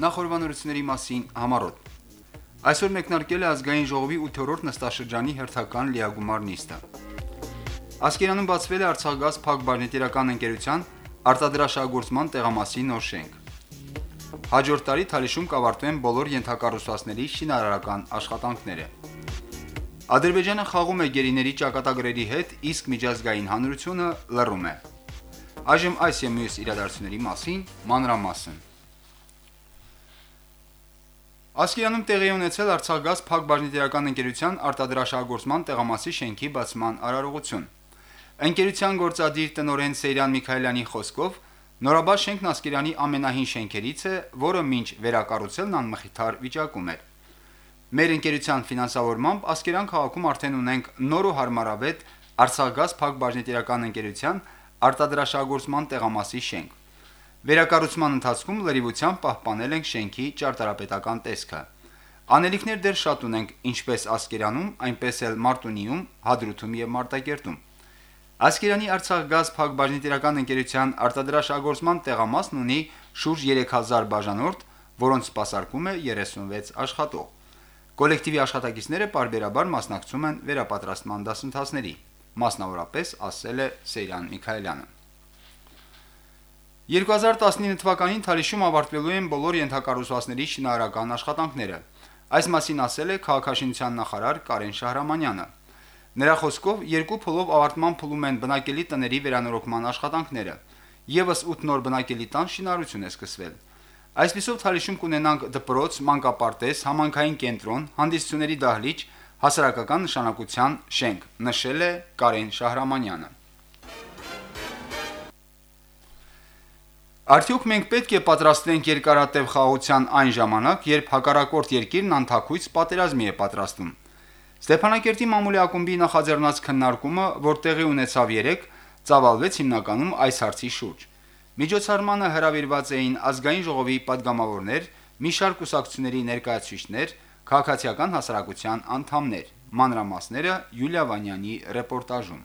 Նախորbanությունների մասին համառոտ։ Այսօր մեկնարկել է ազգային ժողովի 8-րդ նստաշրջանի հերթական լիագումար նիստը։ Ասկերանում բացվել է Արցախգազ Փակ բաժնետիրական ընկերության արտադրաշահագործման տեղամասի նոր շենք։ Հաջորդ տարի Թալիշում կավարտվեն բոլոր ենթակառուցվածքների շինարարական աշխատանքները։ Ադրբեջանը խաղում է գերիների ճակատագրերի հետ, իսկ միջազգային հանրությունը լռում է։ Այժմ այս եւ մյուս իրադարձությունների մասին մանրամասն։ Ասկերանում տեղի ունեցել Արցախգազ Փակ բաժնետիրական ընկերության արտադրաշահագործման տեղամասի շենքի բացման արարողություն։ Ընկերության գործադիր տնօրեն Սեյրան Միքայելյանի խոսքով նորաբաց շենքն Ասկերանի ամենահին շենքերից է, որը մինչ վերակառուցելն անմխիթար վիճակում էր։ Մեր ընկերության ֆինանսավորմամբ Ասկերան քաղաքում արդեն ունենք նոր ու հարմարավետ Արցախգազ Փակ բաժնետիրական ընկերության արտադրաշահագործման տեղամասի շենք։ Վերակառուցման ընթացքում լրիվությամբ պահպանել ենք շենքի ճարտարապետական տեսքը։ Անելիքներ դեռ շատ ունենք ինչպես Ասկերանում, այնպես էլ Մարտունիում, Հադրութում եւ Մարտակերտում։ Ասկերանի Արցախգազ Փակ բաժնետիրական ընկերության արտադրաշահագործման տեղամասն ունի շուրջ 3000 բաժանորդ, որոնց սպասարկում է 36 աշխատող։ Կոլեկտիվի աշխատակիցները parberabar մասնակցում են վերապատրաստման դասընթացների, մասնավորապես ասել է Սեյրան Միքայելյանը։ 2019 թվականին Թալիշում ավարտվելու են բոլոր ենթակառուցվածքների շինարարական աշխատանքները։ Այս մասին ասել է քաղաքաշինության նախարար Կարեն Շահրամանյանը։ Նրա խոսքով երկու փուլով ավարտման փուլում են բնակելի տների վերանորոգման աշխատանքները։ Եվս 8 նոր բնակելի տան շինարարություն է սկսվել։ Այսպիսով Թալիշում կունենանք դպրոց, մանկապարտեզ, համանքային կենտրոն, հանդիսությունների դահլիճ, հասարակական նշանակության շենք, նշել է Կարեն Շահրամանյանը։ Արդյոք մենք պետք է պատրաստվենք երկարատև խաղացան այն ժամանակ, երբ հակառակորդ երկիրն անթակույց պատերազմի է պատրաստում։ Ստեփանակերտի մամուլի ակումբի նախաձեռնած քննարկումը, որ տեղի ունեցավ 3, ծավալվեց հիմնականում այս հարցի շուրջ։ Միջոցառմանը հրավիրված էին ազգային ժողովի падգամավորներ, մի շարք ուսակցությունների ներկայացուցիչներ, քաղաքացիական հասարակության անդամներ։ Մանրամասները Յուլիա Վանյանի ռեպորտաժում։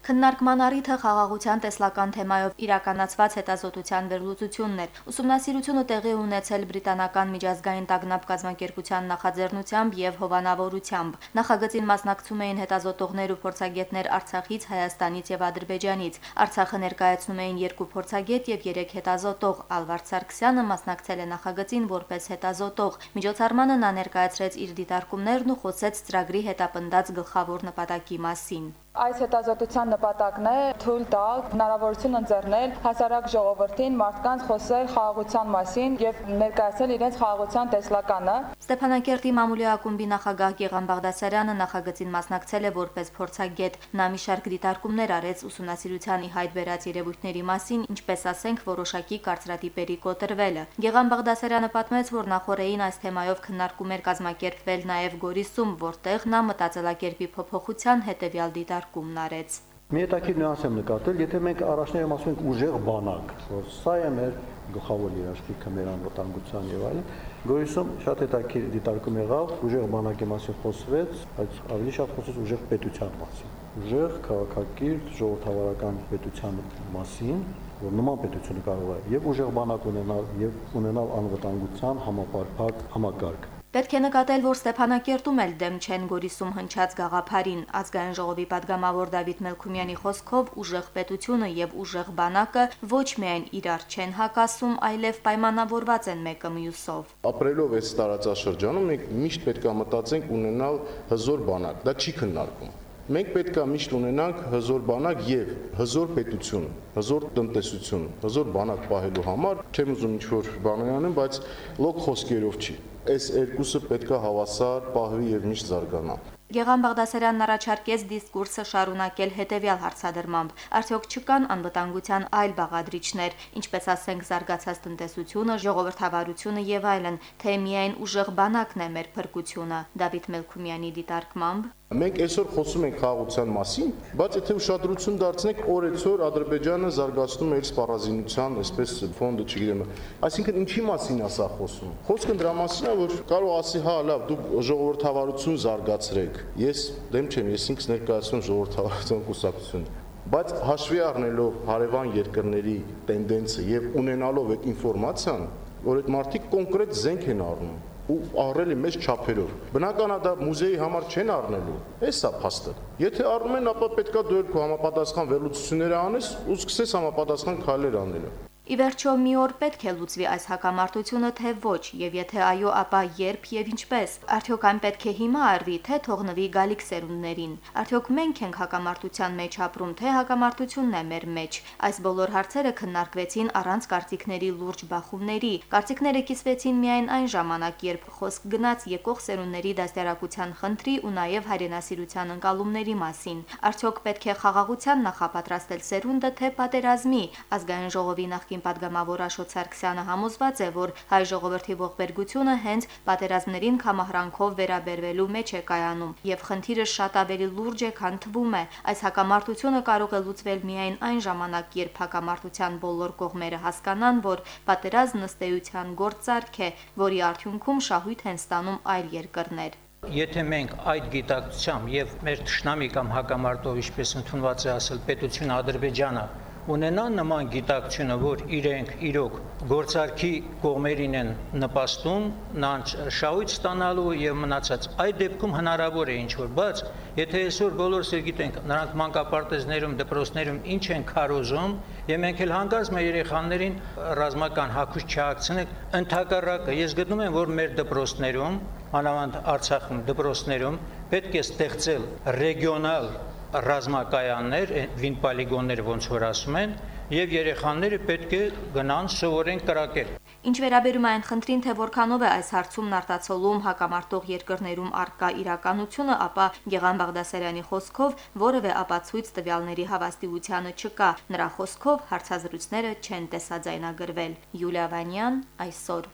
Քննարկման առիթը խաղաղության տեսլական թեմայով իրականացված հետազոտության վերլուծությունն էր։ Ուսումնասիրությունը տեղի ունեցել բրիտանական միջազգային տագնապ կազմակերպության նախաձեռնությամբ եւ հովանավորությամբ։ Նախագծին մասնակցում էին հետազոտողներ ու փորձագետներ Արցախից, Հայաստանից եւ Ադրբեջանից։ Արցախը ներկայացնում էին երկու փորձագետ եւ երեք հետազոտող։ Ալվարդ Սարգսյանը մասնակցել է նախագծին որպես հետազոտող։ Միջոցառմանը նա ներկայացրեց իր դիտարկումներն ու խոսեց ծրագրի հետապնդած գլխավոր նպատակի մասին։ Այս հետազոտության նպատակն է թույլ տալ հնարավորություն ընձեռնել հասարակ ժողովրդին մարդկանց խոսել խաղաղության մասին եւ ներկայացնել իրենց խաղաղության տեսլականը։ Ստեփանակերտի մամուլի ակումբի նախագահ Գեգան Բաղդասարյանը նախագծին մասնակցել է որպես փորձագետ։ Նա մի շարք դիտարկումներ արեց ուսումնասիրության ի հայտ բերած երևույթների մասին, ինչպես ասենք որոշակի կարծրատիպերի կոտրվելը։ Գեգան Բաղդասարյանը պատմեց, որ նախորդին այս թեմայով քննարկումներ կազմակերպվել նաեւ Գորիսում, որտեղ նա մտածելակերպի փոփոխության հետեւյալ դիտարկում քննարկումն արեց։ Մի հետաքրքիր նյուանս եմ նկատել, եթե մենք առաջներում ասում ենք ուժեղ բանակ, որ սա է մեր գլխավոր երաշխիքը մեր անվտանգության եւ այլն, Գորիսում շատ հետաքրքիր դիտարկում եղավ, ուժեղ բանակի մասին խոսվեց, բայց ավելի շատ խոսվեց ուժեղ պետության մասին։ Ուժեղ քաղաքակիրթ ժողովրդավարական պետության մասին, որ նման պետությունը կարող է եւ ուժեղ բանակ ունենալ եւ ունենալ անվտանգության համապարփակ համակարգ։ Պետք է նկատել, որ Ստեփանակերտում էլ դեմ չեն Գորիսում հնչած գաղափարին։ Ազգային ժողովի падգամավոր Դավիթ Մելքումյանի խոսքով ուժեղ պետությունը եւ ուժեղ բանակը ոչ միայն իրար չեն հակասում, այլև պայմանավորված են մեկը մյուսով։ Ապրելով այս տարածաշրջանում մենք միշտ պետք է մտածենք ունենալ հզոր բանակ։ Դա չի քննարկվում Մենք պետք է միշտ ունենանք հզոր բանակ եւ հզոր պետություն, հզոր տնտեսություն, հզոր բանակ պահելու համար, չեմ ուզում ինչ-որ բաներ անեմ, բայց լոկ խոսքերով չի այս երկուսը պետքա հավասար պահվի եւ միշտ զարգանա։ Գեգան Բաղդասարյանն առաջարկեց դիսկուրսը շարունակել հետևյալ հարցադրմամբ. արդյոք չկան անվտանգության այլ բաղադրիչներ, ինչպես ասենք զարգացած տնտեսությունը, ժողովրդավարությունը եւ այլն, թե միայն ուժեղ բանակն է մեր փրկությունը։ Դավիթ Մելքումյանի դիտարկմամբ Մենք այսօր խոսում ենք խաղաղության մասին, բայց եթե ուշադրություն դարձնենք, օրեցօր Ադրբեջանը զարգացնում է իր սպառազինության, այսպես ֆոնդը, չգիտեմ։ Այսինքն ինչի մասին է սա խոսում։ Խոսքը դրա մասին է, որ կարող ասի, հա, լավ, դուք ժողովրդավարություն զարգացրեք։ Ես դեմ չեմ, ես ինքս ներկայացնում ժողովրդավարության կուսակցություն բայց հաշվի առնելով հարևան երկրների տենդենսը եւ ունենալով այդ ինֆորմացիան որ այդ մարդիկ կոնկրետ զենք են առնում ու առել է մեծ չափերով։ Բնական է դա մուզեի համար չեն առնելու։ Էս է փաստը։ Եթե առնում են, ապա պետքա դու երկու համապատասխան վերլուծություններ անես ու սկսես համապատասխան քայլեր անելը։ Ի վերջո մի օր պետք է լուծվի այս հակամարտությունը, թե ոչ, եւ եթե այո, ապա երբ եւ ինչպես։ Արդյոք այն պետք է հիմա արվի, թե թողնվի գալիք սերունդներին։ Արդյոք մենք ենք հակամարտության մեջ ապրում, թե հակամարտությունն է մեր մեջ։ Այս բոլոր հարցերը քննարկվեցին առանց կարծիքների լուրջ բախումների։ Կարծիքները կիսվեցին միայն այն ժամանակ, երբ խոսք գնաց եկող սերունդների դաստիարակության խնդրի ու նաեւ հայրենասիրության ընկալումների մասին։ Արդյոք պետք է խաղաղության նախապատրաստել սերունդը, թե պատերազմի։ Ազգային ժողովի նախկին Արքային падգամավոր Աշոտ Սարգսյանը համոզված է, որ հայ ժողովրդի ողբերգությունը հենց պատերազմներին համահրանքով վերաբերվելու մեջ է կայանում, եւ խնդիրը շատ ավելի լուրջ է, քան թվում է։ Այս հակամարտությունը կարող է լուծվել միայն այն ժամանակ, երբ հակամարտության բոլոր կողմերը հասկանան, որ պատերազմն ըստ էության գործարք է, որի արդյունքում շահույթ են ստանում այլ երկրներ։ Եթե մենք այդ գիտակցությամբ եւ մեր ճշնամի կամ հակամարտով ինչպես ընդունված է ասել պետություն Ադրբեջանը ունենան նման գիտակցությունը, որ իրենք իրոք գործարքի կողմերին են նպաստում, նրանց շահույթ ստանալու եւ մնացած այդ դեպքում հնարավոր է ինչ որ, բայց եթե այսօր բոլորս էլ գիտենք, նրանք մանկապարտեզներում, դպրոցներում ինչ են քարոզում, եւ մենք էլ հանգած մեր երեխաներին ռազմական հակուս չհակցնենք, ընդհակառակը ես գտնում եմ, որ մեր դպրոցներում, մանավանդ Արցախում դպրոցներում պետք է ստեղծել ռեգիոնալ ռազմակայաններ, վին պոլիգոններ ոնց որ ասում են, եւ երեխաները պետք է գնան սովորեն կրակել։ Ինչ վերաբերում է այն խնդրին, թե որքանով է այս հարցումն արտացոլում հակամարտող երկրներում արկա իրականությունը, ապա Գեգան Բաղդասարյանի խոսքով որևէ ապացույց տվյալների հավաստիությանը չկա։ Նրա խոսքով հարցազրույցները չեն տեսաձայնագրվել։ Յուլիա Վանյան այսօր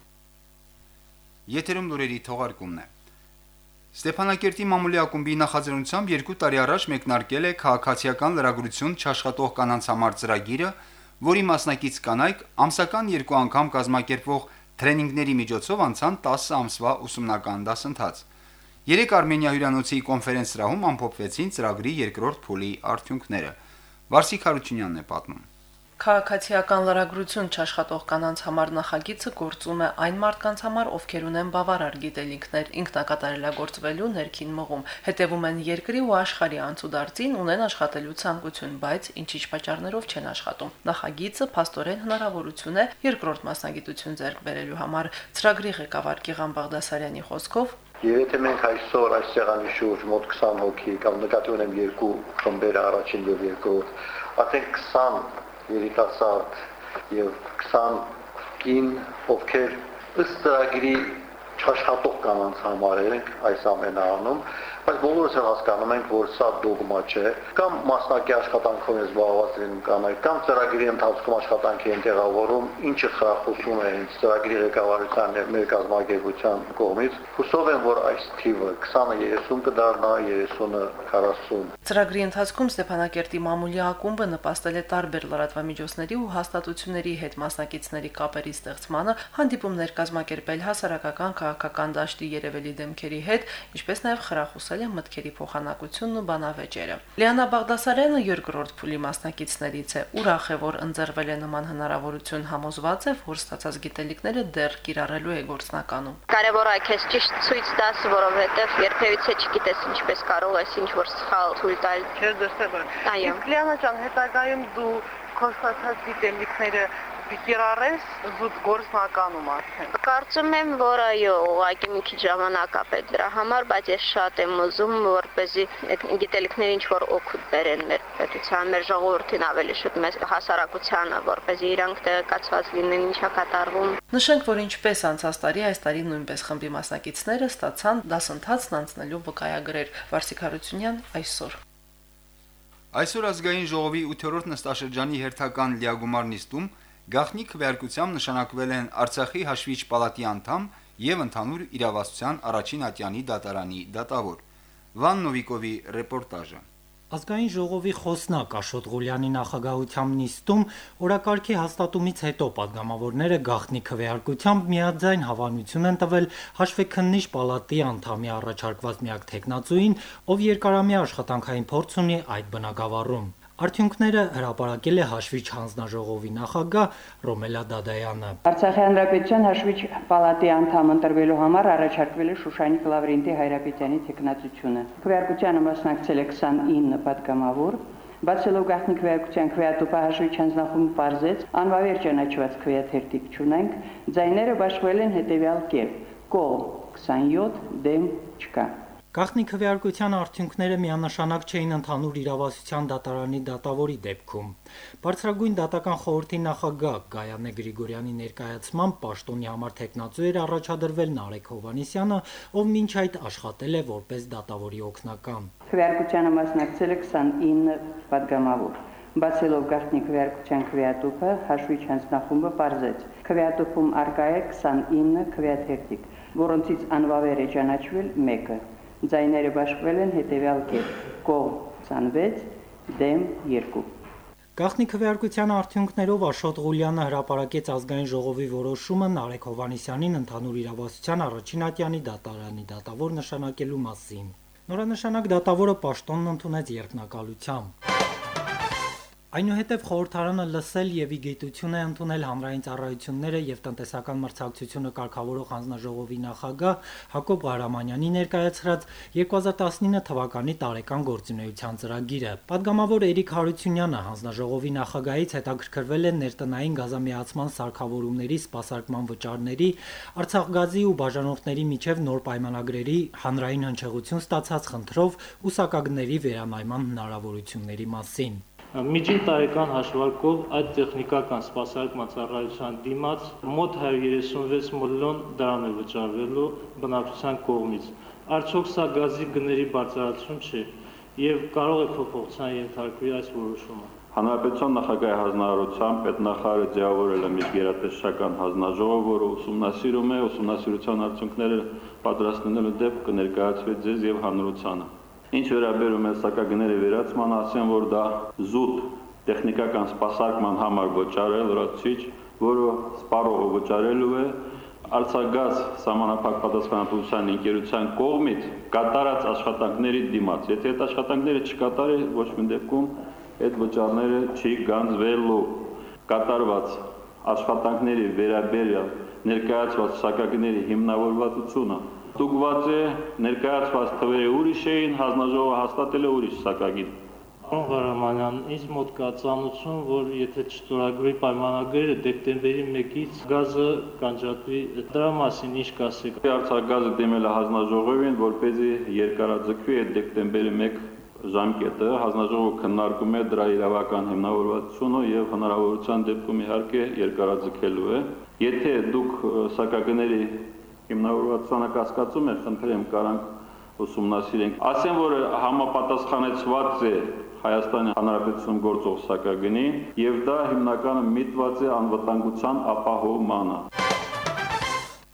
Եթերում լուրերի թողարկումն է։ Ստեփանակերտի մամուլի ակումբի նախաձեռնությամբ երկու տարի առաջ մեկնարկել է քաղաքացիական լրագրություն չաշխատող կանանց համար ծրագիրը, որի մասնակից կանայք ամսական երկու անգամ կազմակերպվող տրեյնինգների միջոցով անցան 10 ամսվա ուսումնական դասընթաց։ Երեք Արմենիա հյուրանոցի կոնֆերենց-սրահում ամփոփվեցին ծրագրի երկրորդ փուլի արդյունքները։ Վարսիկ Հարությունյանն է պատմում։ Քաղաքացիական լրագրություն չաշխատող կանանց համար նախագիծը գործում է այն մարդկանց համար, ովքեր ունեն բավարար գիտելիքներ ինքնակատարելագործվելու ներքին մղում, հետևում են երկրի ու աշխարհի անցուդարձին, ունեն աշխատելու ցանկություն, բայց ինչ-ինչ պատճառներով չեն աշխատում։ Նախագիծը փաստորեն հնարավորություն է երկրորդ մասնագիտություն ձեռք բերելու համար։ Ծրագրի ղեկավար Գիղան Բաղդասարյանի խոսքով. Եթե մենք այսօր այս ցեղանի շուրջ մոտ 20 հոգի կամ նկատի ունեմ երկու խմբեր առաջին եւ երկրորդ, ասենք 20 երիտասարդ եւ 20 կին, ովքեր ըստ ծրագրի չաշխատող կանանց համար ենք այս ամենը անում, բայց բոլորս էլ հասկանում ենք, որ սա դոգմա չէ, կամ մասնակի աշխատանքով են զբաղված լինում կանայք, կամ ծրագրի ընթացքում աշխատանքի են տեղավորում, ինչը խրախուսում է հենց ծրագրի ղեկավարության եւ մեր կազմակերպության կողմից։ Հուսով եմ, որ այս թիվը 20-ը 30 կդառնա, 30-ը 40։ Ծրագրի ընթացքում Ստեփանակերտի մամուլի ակումբը նպաստել է տարբեր լրատվամիջոցների ու հաստատությունների հետ մասնակիցների կապերի ստեղծմանը, հանդիպումներ կազմակերպել հասարակական քաղաքական դաշտի երևելի դեմքերի հետ, ինչպես նաև խրախուսել ստացել է մտքերի փոխանակությունն ու բանավեճերը։ Լիանա Բաղդասարյանը երկրորդ փուլի մասնակիցներից է։ Ուրախ է, որ ընձեռվել է նման հնարավորություն, համոզված է, որ ստացած գիտելիքները դեռ կիրառելու է գործնականում։ Կարևոր է քեզ ճիշտ ցույց տաս, որովհետև երբևիցե չգիտես ինչպես կարող ես ինչ որ սխալ ցույց տալ։ Չէ, դստեղ։ Այո։ Լիանա ջան, հետագայում դու քո ստացած գիտելիքները կիրառես զուտ գործնականում արդեն։ Կարծում եմ, որ այո, ուղղակի մի քիչ ժամանակ է պետք դրա համար, բայց ես շատ եմ ուզում, որպեսզի այդ գիտելիքները ինչ որ օգուտ բերեն մեր պետության, մեր ժողովրդին ավելի շուտ մեզ հասարակությանը, որպեսզի իրանք տեղեկացված լինեն ինչա կատարվում։ Նշենք, որ ինչպես անցած տարի, այս տարի նույնպես խմբի մասնակիցները ստացան դասընթացն անցնելու վկայագրեր։ Վարսիկ Հարությունյան այսօր Այսօր ազգային ժողովի 8-րդ նստաշրջանի հերթական լիագումար նիստում Գախնիկ քվեարկությամբ նշանակվել են Արցախի հաշվիչ պալատի անդամ եւ ընդհանուր իրավասության առաջին ատյանի դատարանի դատավոր։ Վան Նովիկովի ռեպորտաժը։ Ազգային ժողովի խոսնակ Աշոտ Ղուլյանի նախագահությամբ նիստում օրակարգի հաստատումից հետո падգամավորները գախնի քվեարկությամբ միաձայն հավանություն են տվել հաշվեքննիչ պալատի անդամի առաջարկված միակ տեխնացուին, ով երկարամյա աշխատանքային փորձ ունի այդ բնակավարում։ Արդյունքները հրապարակել է հաշվիչ հանձնաժողովի նախագահ Ռոմելա Դադայանը։ Արցախի հանրապետության հաշվիչ պալատի անդամ ընտրվելու համար առաջարկվել է Շուշանիկ Լավրենտի Հայրապետյանի տեխնացությունը։ Քվեարկությանը մասնակցել է 29 պատգամավոր, Բացելով գաղտնի քվեարկության քվեատուփը հաշվիչ հանձնախումբ բարձեց, անվավեր ճանաչված քվեաթերթիկ ճունենք, ձայները բաշխվել են հետևյալ կերպ. կողմ 27 դեմ չկա։ Գաղտնի քվեարկության արդյունքները միանշանակ չէին ընդհանուր իրավասության դատարանի դատավորի դեպքում։ Բարձրագույն դատական խորհրդի նախագահ Գայանե Գրիգորյանի ներկայացմամբ պաշտոնի համար տեխնացու էր առաջադրվել Նարեկ Հովանիսյանը, ով մինչ այդ աշխատել է որպես դատավորի օգնական։ Քվեարկությանը մասնակցել է 29 падգամավոր։ Բացելով գաղտնի քվեարկության քվեատուփը, հաշվի չանցնախումբը բարձեց։ Քվեատուփում արկա է 29 քվեաթերթիկ, որոնցից անվավեր է ճանաչվել մեկը։ Ձայները բաշխվել են հետևյալ կերպ. կողմ 26, դեմ 2։ Գաղտնի քվեարկության արդյունքներով Աշոտ Ղուլյանը հրապարակեց ազգային ժողովի որոշումը Նարեկ Հովանիսյանին ընդհանուր իրավասության առաջին ատյանի դատարանի դատավոր նշանակելու մասին։ Նորանշանակ դատավորը պաշտոնն ընդունեց երկնակալությամբ։ Այնուհետև խորհրդարանը լսել եւ ի գիտություն է ընդունել հանրային ծառայությունները եւ տնտեսական մրցակցությունը կարգավորող հանձնաժողովի նախագահ Հակոբ Ղարամանյանի ներկայացրած 2019 թվականի տարեկան գործունեության ծրագիրը։ Պատգամավոր Էրիկ Հարությունյանը հանձնաժողովի նախագահից հետաքրքրվել է ներտնային գազամիացման սարքավորումների սպասարկման վճարների, Արցախ գազի ու բաժանորդների միջև նոր պայմանագրերի հանրային հնչեղություն ստացած խնդրով ու սակագների վերանայման հնարավորությունների մասին։ Միջին տարեկան հաշվարկով այդ տեխնիկական սպասարկման ծառայության դիմաց մոտ 136 միլիոն դրամ է վճարվելու բնակչության կողմից։ Արդյոք սա գազի գների բարձրացում չէ եւ կարող է փոփոխության ենթարկվի այս որոշումը։ Հանրապետության նախագահի հանձնարարությամբ պետնախարարը ձևավորել է միջգերատեսչական հանձնաժողով, որը ուսումնասիրում է ուսումնասիրության արդյունքները պատրաստելու դեպք կներկայացվի ձեզ եւ հանրությանը։ Ինչ վերաբերում է սակագների վերացման, ասեմ, որ դա զուտ տեխնիկական սպասարկման համար վճարել լրացիչ, որը սպառողը վճարելու է Արցախգազ համանախապակ պատասխանատվության ընկերության կողմից կատարած աշխատանքների դիմաց։ Եթե այդ աշխատանքները չկատարի, ոչ մի դեպքում այդ վճարները չի գանձվելու։ Կատարված աշխատանքների վերաբերյալ ներկայացված սակագների հիմնավորվածությունը ստուգված է ներկայացված թվերը ուրիշ էին, հանձնաժողովը հաստատել է ուրիշ սակագիր։ Պարոն Ղարամանյան, ինձ մոտ կա ծանոթություն, որ եթե չստորագրվի պայմանագրերը դեկտեմբերի 1-ից գազը կանջատվի, դրա մասին ինչ կասեք։ Արցախգազը դիմել է հանձնաժողովին, որ เป զի երկարաձգվի այդ դեկտեմբերի 1 ժամկետը հանձնաժողովը քննարկում է դրա իրավական հիմնավորվածությունը եւ հնարավորության դեպքում իհարկե երկարաձգելու է։ Եթե դուք սակագների հիմնավորված ցանակասկածում է, խնդրեմ կարանք ուսումնասիրենք։ Ասեմ, որ համապատասխանեցված է Հայաստանի Հանրապետությունում գործող սակագնի եւ դա հիմնականը միտված է անվտանգության ապահովմանը։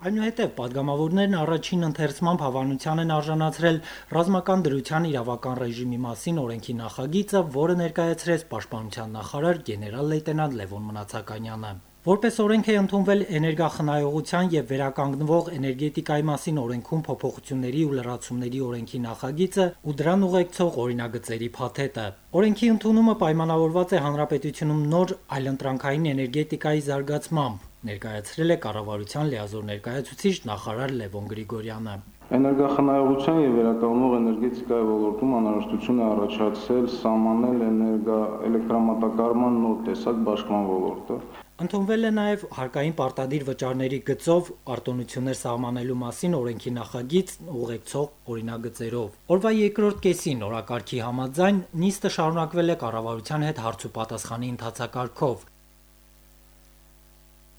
Այնուհետև падգամավորներն առաջին ընթերցմամբ հավանության են արժանացրել ռազմական դրության իրավական ռեժիմի մասին օրենքի նախագիծը, որը ներկայացրեց պաշտպանության նախարար գեներալ լեյտենանտ Լևոն Մնացականյանը։ Որպես օրենք է ընդունվել էներգախնայողության եւ վերականգնվող էներգետիկայի մասին օրենքում փոփոխությունների ու լրացումների օրենքի նախագիծը ու դրան ուղեկցող օրինագծերի փաթեթը։ Օրենքի ընդունումը պայմանավորված է հանրապետությունում նոր այլընտրանքային էներգետիկայի զարգացմամբ, ներկայացրել է կառավարության լիազոր ներկայացուցիչ նախարար Լևոն Գրիգորյանը։ Էներգախնայողության եւ վերականգնող էներգետիկայի ոլորտում անհրաժեշտություն է առաջացել սահմանել էներգա էլեկտրամատակարարման նոր տեսակ բաշխման ոլորտը, Ընդունվել է նաև հարկային պարտադիր վճարների գծով արտոնություններ սահմանելու մասին օրենքի նախագիծ ուղեկցող օրինագծերով։ Օրվա երկրորդ կեսին օրակարգի համաձայն նիստը շարունակվել է կառավարության հետ հարց ու պատասխանի ընթացակարգով։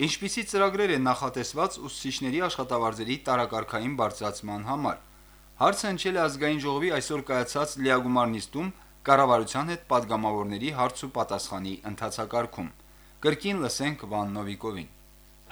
Ինչպիսի ծրագրեր են նախատեսված ուսուցիչների աշխատավարձերի տարակարգային բարձրացման համար։ Հարցը հնչել է ազգային ժողովի այսօր կայացած լիագումար նիստում կառավարության հետ падգամավորների հարց ու պատասխանի ընթացակարգում։ Կրկին լսենք Վան Նովիկովին։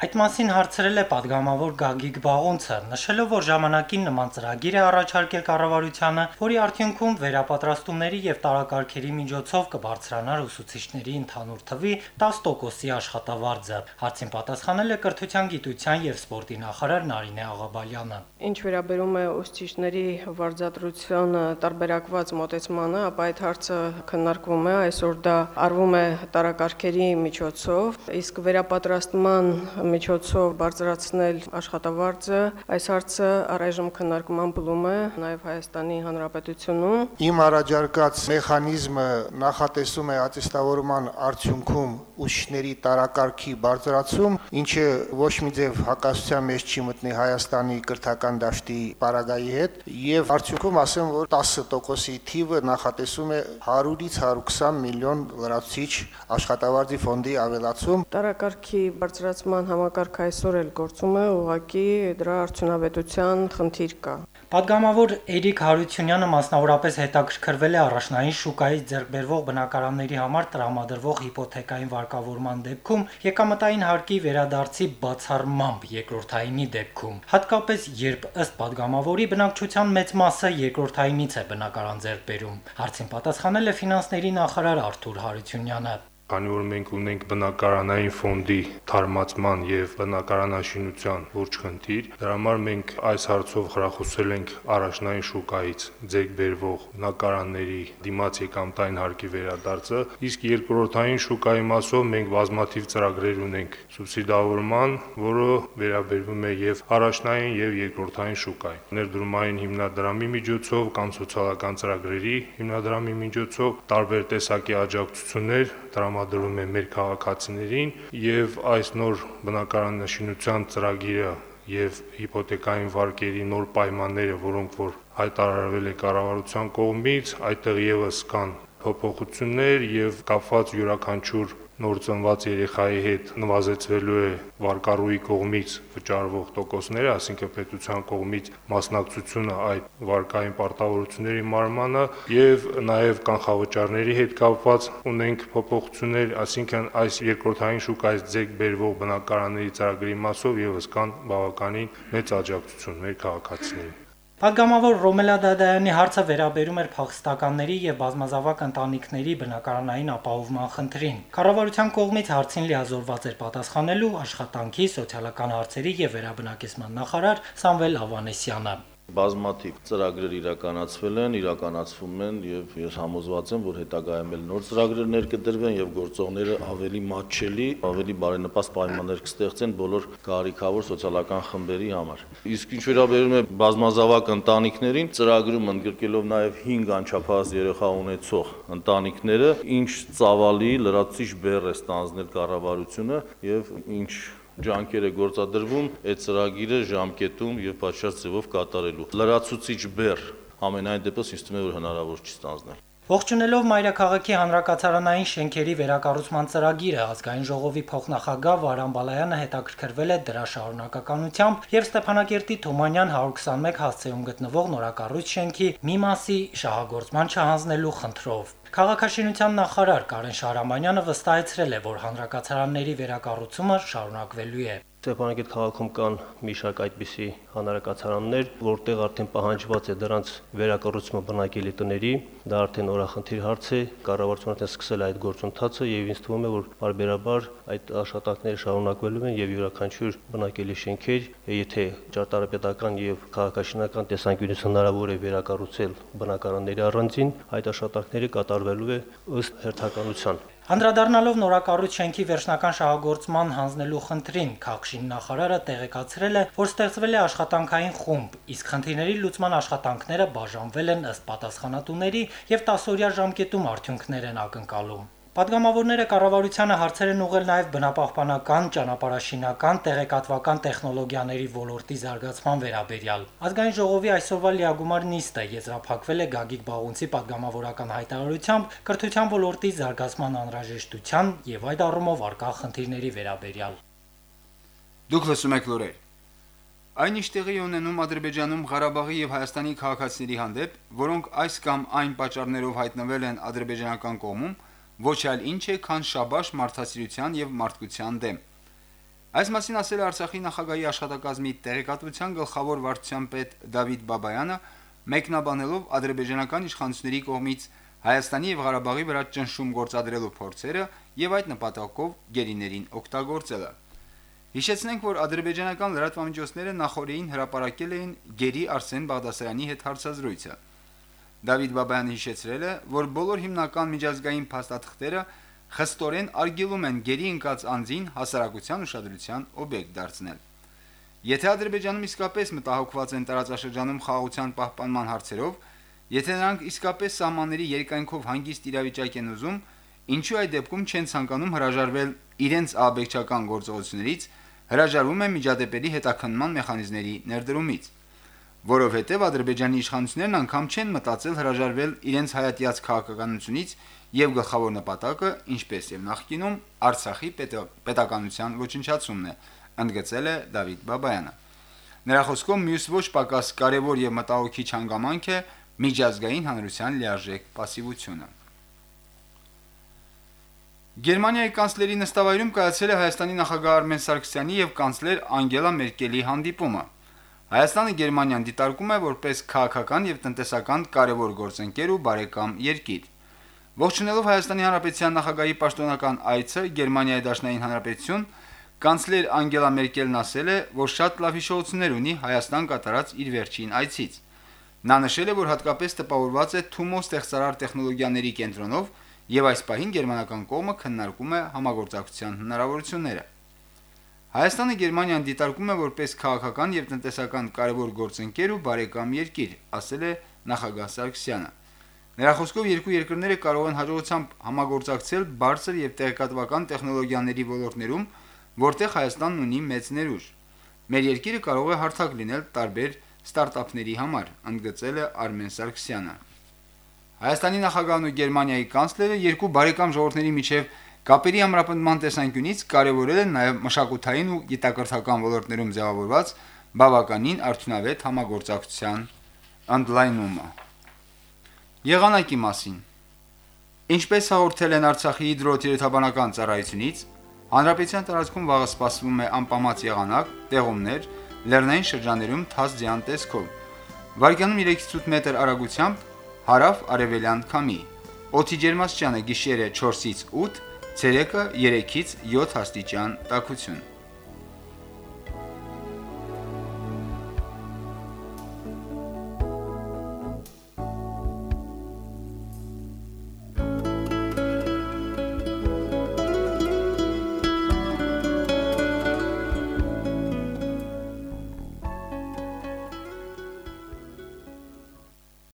Այդ մասին հարցրել է падգամավոր Գագիկ Բաղոնցը, նշելով, որ ժամանակին նման ծրագիր է առաջարկել կառավարությանը, որի արդյունքում վերապատրաստումների եւ տարակարգերի միջոցով կբարձրանա ուսուցիչների ընդհանուր թվի 10%-ի աշխատավարձը։ Հարցին պատասխանել է կրթության, գիտության եւ սպորտի նախարար Նարինե Աղաբալյանը։ Ինչ վերաբերում է ուսուցիչների վարձատրության տարբերակված մոտեցմանը, ապա այդ հարցը քննարկվում է, այսօր դա արվում է տարակարգերի միջոցով, իսկ վերապատրաստման միջոցով բարձրացնել աշխատավարձը, այս հարցը առայժմ քննարկման բլում է նաև Հայաստանի Հանրապետությունում։ Իմ առաջարկած մեխանիզմը նախատեսում է ատեստավորման արդյունքում ուսուցիչների տարակարգի բարձրացում, ինչը ոչ մի ձև հակասության մեջ չի մտնի Հայաստանի կրթական դաշտի պարագայի հետ, եւ արդյունքում ասեմ, որ 10%-ի թիվը նախատեսում է 100-ից 120 միլիոն լրացուցիչ աշխատավարձի ֆոնդի ավելացում։ Տարակարգի բարձրացման համակարգ այսօր էլ գործում է, ուղղակի դրա արդյունավետության խնդիր կա։ Պատգամավոր Էրիկ Հարությունյանը մասնավորապես հետաքրքրվել է առաջնային շուկայից ձեռքբերվող բնակարանների համար տրամադրվող հիփոթեքային վարկավորման դեպքում եկամտային հարկի վերադարձի բացառմամբ երկրորդայինի դեպքում, հատկապես երբ ըստ պատգամավորի բնակչության մեծ մասը երկրորդայինից է բնակարան ձեռքբերում։ Հարցին պատասխանել է ֆինանսների նախարար Արթուր Հարությունյանը քանի որ մենք ունենք բնակարանային ֆոնդի թարմացման եւ բնակարանաշինության լուրջ խնդիր, դրա համար մենք այս հարցով խրախուսել ենք առաջնային շուկայից ձեկ բերվող բնակարանների դիմաց եկամտային հարկի վերադարձը, իսկ երկրորդային շուկայի մասով մենք բազմաթիվ ծրագրեր ունենք սուբսիդավորման, որը վերաբերվում է եւ առաջնային եւ երկրորդային շուկային։ Ներդրումային հիմնադրամի միջոցով կամ սոցիալական ծրագրերի հիմնադրամի միջոցով տարբեր տեսակի աջակցություններ տրամադրում է մեր քաղաքացիներին եւ այս նոր բնակարանաշինության ծրագիրը եւ հիպոթեկային վարկերի նոր պայմանները, որոնք որ հայտարարվել է կառավարության կողմից, այդտեղ եւս կան փոփոխություններ եւ կապված յուրաքանչյուր նոր ծնված երեխայի հետ նվազեցվելու է վարկառուի կողմից վճարվող տոկոսները, այսինքն պետության կողմից մասնակցությունը այդ վարկային պարտավորությունների մարմանը եւ նաեւ կանխավճարների հետ կապված ունենք փոփոխություններ, այսինքն այս երկրորդային շուկայից ձեկ բերվող բնակարանների ծրագրի մասով եւս կան բավականին մեծ աջակցություն մեր քաղաքացիներին։ Պատգամավոր Ռոմելա Դադայանի հարցը վերաբերում էր փախստականների եւ բազմազավակ ընտանիքների բնակարանային ապահովման խնդրին։ Կառավարության կողմից հարցին լիազորված էր պատասխանելու աշխատանքի, սոցիալական հարցերի եւ վերաբնակեցման նախարար Սամվել Ավանեսյանը բազմաթիվ ծրագրեր իրականացվել են, իրականացվում են եւ ես համոզված եմ, որ հետագայում էլ նոր ծրագրեր ներկդրվեն եւ գործողները ավելի մատչելի, ավելի բարենպաստ պայմաններ կստեղծեն բոլոր կարիքավոր սոցիալական խմբերի համար։ Իսկ ինչ վերաբերում է բազմազավակ ընտանիքներին, ծրագրում ընդգրկելով նաեւ 5 անչափահաս երեխա ունեցող ընտանիքները, ինչ ծավալի լրացուցիչ բեռ է ստանձնել կառավարությունը եւ ինչ ջանքեր է գործադրվում այդ ծրագիրը ժամկետում եւ պատշաճ ձևով կատարելու։ Լրացուցիչ բեռ ամենայն դեպս ինձ թվում է որ հնարավոր չի ստանձնել։ Ողջունելով Մայրաքաղաքի հանրակացարանային շենքերի վերակառուցման ծրագիրը, ազգային ժողովի փոխնախագահ Վարան Բալայանը հետաքրքրվել է դրա շարունակականությամբ եւ Ստեփանակերտի Թումանյան 121 հասցեում գտնվող նորակառույց շենքի մի մասի շահագործման չհանձնելու խնդրով։ Քաղաքաշինության նախարար Կարեն Շարամանյանը վստահեցրել է, որ հանրակացարանների վերակառուցումը շարունակվելու է։ Ստեփանակերտ քաղաքում կան մի շարք այդպիսի հանրակացարաններ, որտեղ արդեն պահանջված է դրանց վերակառուցումը բնակելի տների, դա արդեն օրախնդիր հարց է, կառավարությունը արդեն սկսել է այդ գործընթացը եւ ինձ թվում է, որ բարբերաբար այդ աշխատանքները շարունակվելու են եւ յուրաքանչյուր բնակելի շենքեր, եթե ճարտարապետական եւ քաղաքաշինական տեսանկյունից հնարավոր է վերակառուցել բնակարանների առանձին, այդ աշխատանքները կատարվելու է ըստ հերթականության։ Անդրադառնալով նորակառույց շենքի վերջնական շահագործման հանձնելու խնդրին, Քաղաքշին նախարարը տեղեկացրել է, որ ստեղծվել է աշխատանքային խումբ, իսկ խնդիրների լուծման աշխատանքները բաժանվել են ըստ պատասխանատուների եւ 10-օրյա ժամկետում արդյունքներ են ակնկալում։ Պատգամավորները կառավարությանը հարցեր են ուղղել նաև բնապահպանական, ճանապարհաշինական, տեղեկատվական տեխնոլոգիաների ոլորտի զարգացման վերաբերյալ։ Ազգային ժողովի այսօրվա լիագումար նիստը եզրափակվել է Գագիկ Բաղունցի պատգամավորական հայտարարությամբ կրթության ոլորտի զարգացման անհրաժեշտության եւ այդ առումով արկա խնդիրների վերաբերյալ։ Դուք լսում եք լուրեր։ Այն ինչ տեղի ունենում Ադրբեջանում Ղարաբաղի եւ Հայաստանի քաղաքացիների հանդեպ, որոնք այս կամ այն պատճառներով հայտնվել են ադրբեջանական կողմում, ոչ այլ ինչ է, քան շաբաշ մարդասիրության եւ մարդկության դեմ։ Այս մասին ասել է Արցախի նախագահի աշխատակազմի տեղեկատվության գլխավոր վարչության պետ Դավիթ Բաբայանը, մեկնաբանելով ադրբեջանական իշխանությունների կողմից Հայաստանի եւ Ղարաբաղի վրա ճնշում գործադրելու փորձերը եւ այդ նպատակով գերիներին օգտագործելը։ Հիշեցնենք, որ ադրբեջանական լրատվամիջոցները նախորդին հրապարակել էին Գերի Արսեն Բաղդասարյանի հետ հարցազրույցը։ Դավիթ Բաբայանը հիշեցրել է, որ բոլոր հիմնական միջազգային փաստաթղթերը խստորեն արգելում են Գերի ընկած անձին հասարակության ուշադրության օբյեկտ դարձնել։ Եթե Ադրբեջանում իսկապես մտահոգված են տարածաշրջանում խաղաղության պահպանման հարցերով, եթե նրանք իսկապես սահմանների երկայնքով հանգիստ իրավիճակ են ուզում, ինչու այդ դեպքում չեն ցանկանում հրաժարվել իրենց աբեկչական գործողություններից, հրաժարվում են միջադեպերի հետաքննման մեխանիզմների ներդրումից որովհետև Ադրբեջանի իշխանություններն անգամ չեն մտածել հրաժարվել իրենց հայատյաց քաղաքականությունից եւ գլխավոր նպատակը, ինչպես եւ նախկինում, Արցախի պետականության ոչնչացումն է, ընդգծել է Դավիթ Բաբայանը։ Նրա խոսքով մյուս ոչ պակաս կարևոր եւ մտահոգիչ հանգամանք է միջազգային հանրության լիարժեք пассивությունը։ Գերմանիայի կանցլերի նստավայրում կայացել է Հայաստանի նախագահ Արմեն Սարգսյանի եւ կանցլեր Անգելա Մերկելի հանդիպումը։ Հայաստանը Գերմանիան դիտարկում է որպես քաղաքական եւ տնտեսական կարևոր գործընկեր ու բարեկամ երկիր։ Ողջունելով Հայաստանի Հանրապետության նախագահի պաշտոնական այցը Գերմանիայի Դաշնային Հանրապետություն, կանցլեր Անգելա Մերկելն ասել է, որ շատ լավ հիշողություններ ունի Հայաստան կատարած իր վերջին այցից։ Նա նշել է, որ հատկապես տպավորված է Թումո ստեղծարար տեխնոլոգիաների կենտրոնով եւ այս պահին գերմանական կողմը քննարկում է համագործակցության հնարավորությունները։ Հայաստանը Գերմանիան դիտարկում է որպես քաղաքական եւ տնտեսական կարևոր գործընկեր ու բարեկամ երկիր, ասել է նախագահ Սարգսյանը։ Նրա խոսքով երկու երկրները կարող են հաջողությամբ համագործակցել բարձր եւ տեղեկատվական տեխնոլոգիաների ոլորտներում, որտեղ Հայաստանն ունի մեծ ներուժ։ Մեր երկիրը կարող է հարթակ լինել տարբեր ստարտափների համար, ընդգծել է Արմեն Սարգսյանը։ Հայաստանի նախագահն ու Գերմանիայի կանցլերը երկու բարեկամ ժողովրդների միջև կապերի ամրապնդման տեսանկյունից կարևորել են նաև մշակութային ու գիտակրթական ոլորտներում ձևավորված բավականին արդյունավետ համագործակցության ընդլայնումը։ Եղանակի մասին. Ինչպես հաղորդել են Արցախի հիդրոթերապանական ծառայությունից, հանրապետության տարածքում վաղը սպասվում է անպամած եղանակ, տեղումներ, լեռնային շրջաներում թաց ձյան տեսքով։ Վարկյանում 3-8 մետր արագությամբ հարավ արևելյան քամի։ Օդի ջերմաստիճանը գիշերը 4-ից 8, ցերեկը 3-ից 7 աստիճան տաքություն։